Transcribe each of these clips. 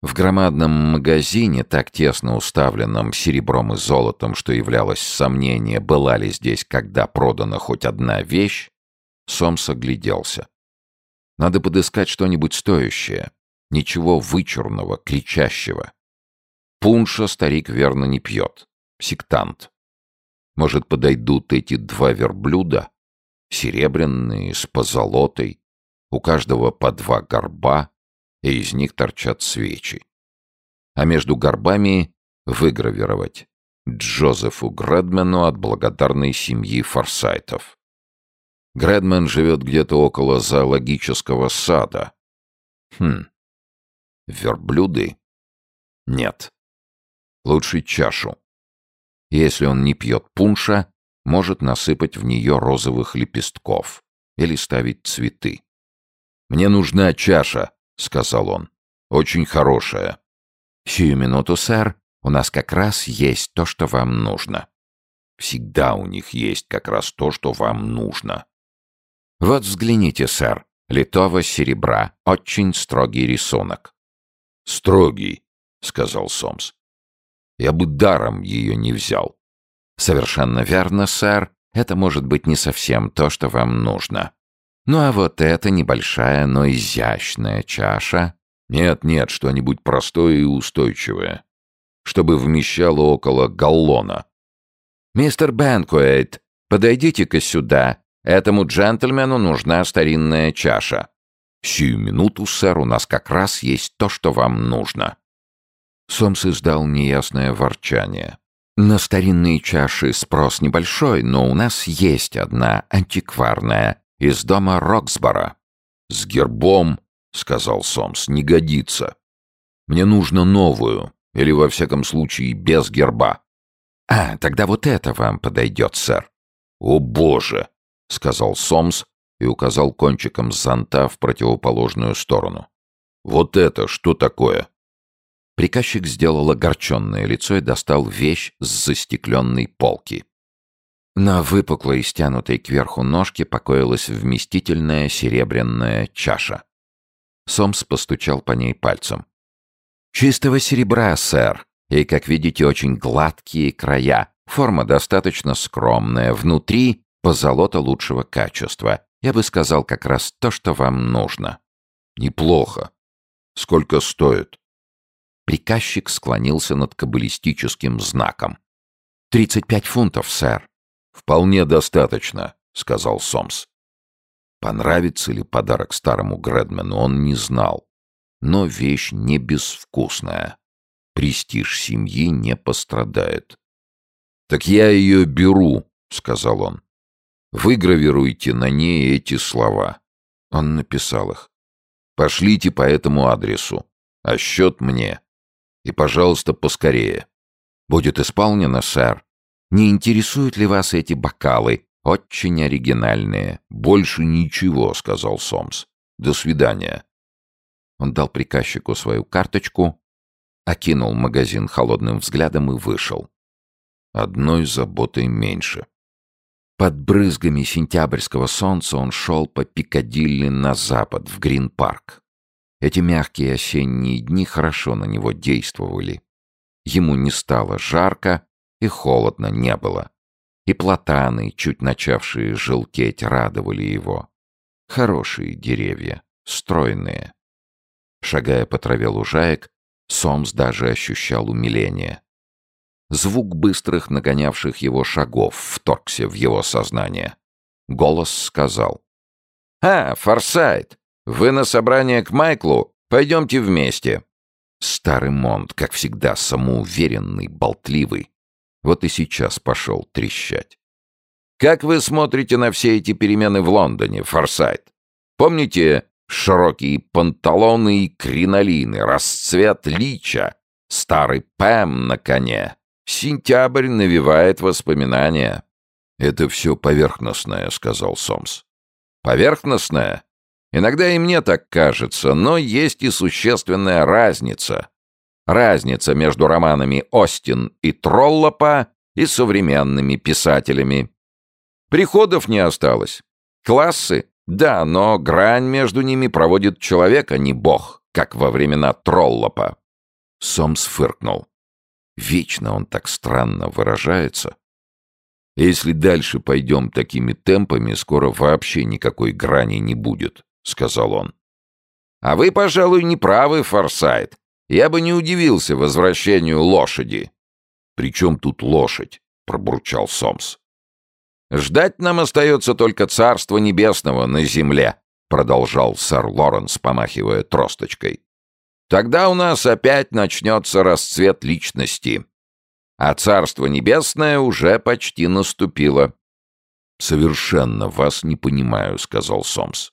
В громадном магазине, так тесно уставленном серебром и золотом, что являлось сомнение, была ли здесь когда продана хоть одна вещь, Сомс огляделся. Надо подыскать что-нибудь стоящее, ничего вычурного, кричащего. Пунша старик верно не пьет, сектант. Может, подойдут эти два верблюда? Серебряные, с позолотой, у каждого по два горба, и из них торчат свечи. А между горбами выгравировать Джозефу Гредмену от благодарной семьи Форсайтов. Гредмен живет где-то около зоологического сада. Хм. Верблюды? Нет. Лучше чашу. Если он не пьет пунша, может насыпать в нее розовых лепестков или ставить цветы. «Мне нужна чаша», — сказал он. «Очень хорошая». «Сию минуту, сэр. У нас как раз есть то, что вам нужно». «Всегда у них есть как раз то, что вам нужно». «Вот взгляните, сэр. Литого серебра. Очень строгий рисунок». «Строгий», — сказал Сомс. «Я бы даром ее не взял». «Совершенно верно, сэр. Это может быть не совсем то, что вам нужно. Ну а вот эта небольшая, но изящная чаша... Нет-нет, что-нибудь простое и устойчивое, чтобы вмещало около галлона. «Мистер Бенкуэйт, подойдите-ка сюда. Этому джентльмену нужна старинная чаша». «Сию минуту, сэр, у нас как раз есть то, что вам нужно». Сомс издал неясное ворчание. «На старинные чаши спрос небольшой, но у нас есть одна антикварная, из дома Роксбора. «С гербом», — сказал Сомс, — «не годится. Мне нужно новую, или, во всяком случае, без герба». «А, тогда вот это вам подойдет, сэр». «О, боже!» — сказал Сомс и указал кончиком зонта в противоположную сторону. «Вот это что такое?» Приказчик сделал огорченное лицо и достал вещь с застекленной полки. На выпуклой, стянутой кверху ножке покоилась вместительная серебряная чаша. Сомс постучал по ней пальцем. «Чистого серебра, сэр, и, как видите, очень гладкие края. Форма достаточно скромная, внутри позолота лучшего качества. Я бы сказал как раз то, что вам нужно». «Неплохо. Сколько стоит?» Приказчик склонился над каббалистическим знаком. «Тридцать пять фунтов, сэр». «Вполне достаточно», — сказал Сомс. Понравится ли подарок старому Гредмену, он не знал. Но вещь не безвкусная. Престиж семьи не пострадает. «Так я ее беру», — сказал он. «Выгравируйте на ней эти слова». Он написал их. «Пошлите по этому адресу, а счет мне. И, пожалуйста, поскорее». «Будет исполнено, сэр», не интересуют ли вас эти бокалы? Очень оригинальные. Больше ничего, сказал Сомс. До свидания. Он дал приказчику свою карточку, окинул магазин холодным взглядом и вышел. Одной заботой меньше. Под брызгами сентябрьского солнца он шел по Пикадилли на запад, в Грин-парк. Эти мягкие осенние дни хорошо на него действовали. Ему не стало жарко, и холодно не было. И платаны, чуть начавшие желтеть, радовали его. Хорошие деревья, стройные. Шагая по траве лужаек, Сомс даже ощущал умиление. Звук быстрых нагонявших его шагов вторгся в его сознание. Голос сказал. «А, Форсайт, вы на собрание к Майклу? Пойдемте вместе». Старый Монт, как всегда, самоуверенный, болтливый, вот и сейчас пошел трещать. Как вы смотрите на все эти перемены в Лондоне, Форсайт? Помните широкие панталоны и кринолины, расцвет лича, старый Пэм на коне? Сентябрь навевает воспоминания. «Это все поверхностное», — сказал Сомс. «Поверхностное? Иногда и мне так кажется, но есть и существенная разница. Разница между романами Остин и Троллопа и современными писателями. Приходов не осталось. Классы? Да, но грань между ними проводит человек, а не бог, как во времена Троллопа. Сомс фыркнул. Вечно он так странно выражается. «Если дальше пойдем такими темпами, скоро вообще никакой грани не будет», — сказал он. «А вы, пожалуй, не правы, Форсайт. Я бы не удивился возвращению лошади». «При чем тут лошадь?» — пробурчал Сомс. «Ждать нам остается только Царство Небесного на земле», — продолжал сэр Лоренс, помахивая тросточкой. «Тогда у нас опять начнется расцвет личности а Царство Небесное уже почти наступило». «Совершенно вас не понимаю», — сказал Сомс.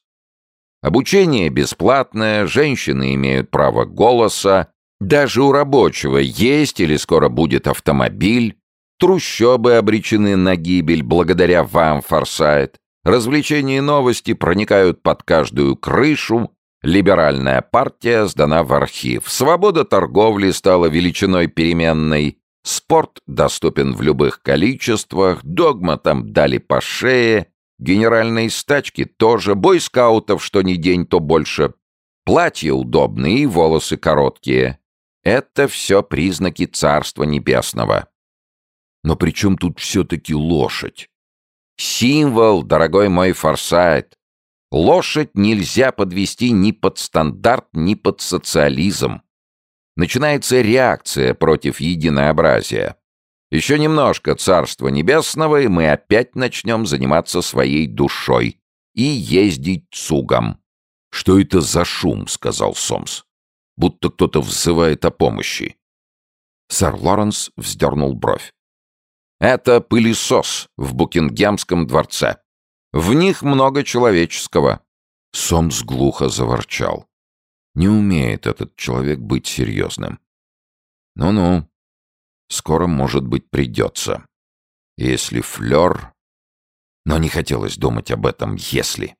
«Обучение бесплатное, женщины имеют право голоса, даже у рабочего есть или скоро будет автомобиль, трущобы обречены на гибель благодаря вам, Форсайт, развлечения и новости проникают под каждую крышу, либеральная партия сдана в архив, свобода торговли стала величиной переменной, Спорт доступен в любых количествах, догматам дали по шее, генеральные стачки тоже, бойскаутов что ни день, то больше. Платья удобные и волосы короткие. Это все признаки Царства Небесного. Но при чем тут все-таки лошадь? Символ, дорогой мой Форсайт. Лошадь нельзя подвести ни под стандарт, ни под социализм. Начинается реакция против единообразия. Еще немножко Царства Небесного, и мы опять начнем заниматься своей душой и ездить цугом. «Что это за шум?» — сказал Сомс. «Будто кто-то взывает о помощи». Сэр Лоренс вздернул бровь. «Это пылесос в Букингемском дворце. В них много человеческого». Сомс глухо заворчал. Не умеет этот человек быть серьезным. Ну-ну, скоро, может быть, придется. Если флер... Но не хотелось думать об этом «если».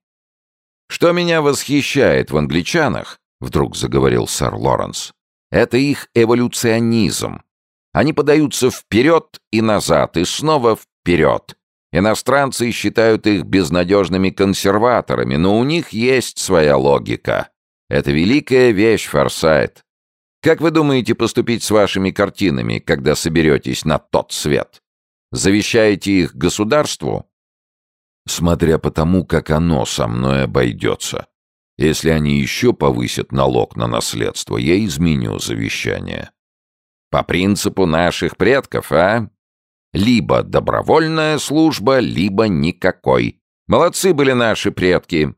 «Что меня восхищает в англичанах», — вдруг заговорил сэр Лоренс, — «это их эволюционизм. Они подаются вперед и назад, и снова вперед. Иностранцы считают их безнадежными консерваторами, но у них есть своя логика. Это великая вещь, Форсайт. Как вы думаете поступить с вашими картинами, когда соберетесь на тот свет? Завещаете их государству? Смотря по тому, как оно со мной обойдется. Если они еще повысят налог на наследство, я изменю завещание. По принципу наших предков, а? Либо добровольная служба, либо никакой. Молодцы были наши предки.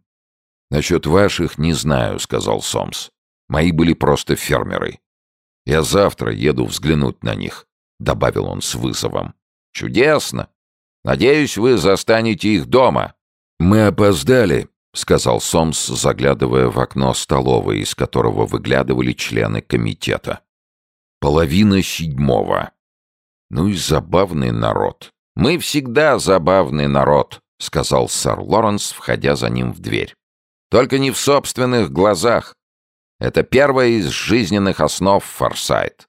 «Насчет ваших не знаю», — сказал Сомс. «Мои были просто фермеры. Я завтра еду взглянуть на них», — добавил он с вызовом. «Чудесно! Надеюсь, вы застанете их дома». «Мы опоздали», — сказал Сомс, заглядывая в окно столовой, из которого выглядывали члены комитета. «Половина седьмого. Ну и забавный народ». «Мы всегда забавный народ», — сказал сэр Лоренс, входя за ним в дверь. Только не в собственных глазах. Это первая из жизненных основ Форсайт.